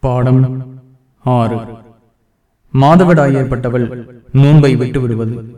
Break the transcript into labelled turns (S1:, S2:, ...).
S1: பாடம் ஆறு. மாதவிடாய் ஏற்பட்டவள் நோன்பை விட்டு விடுவது.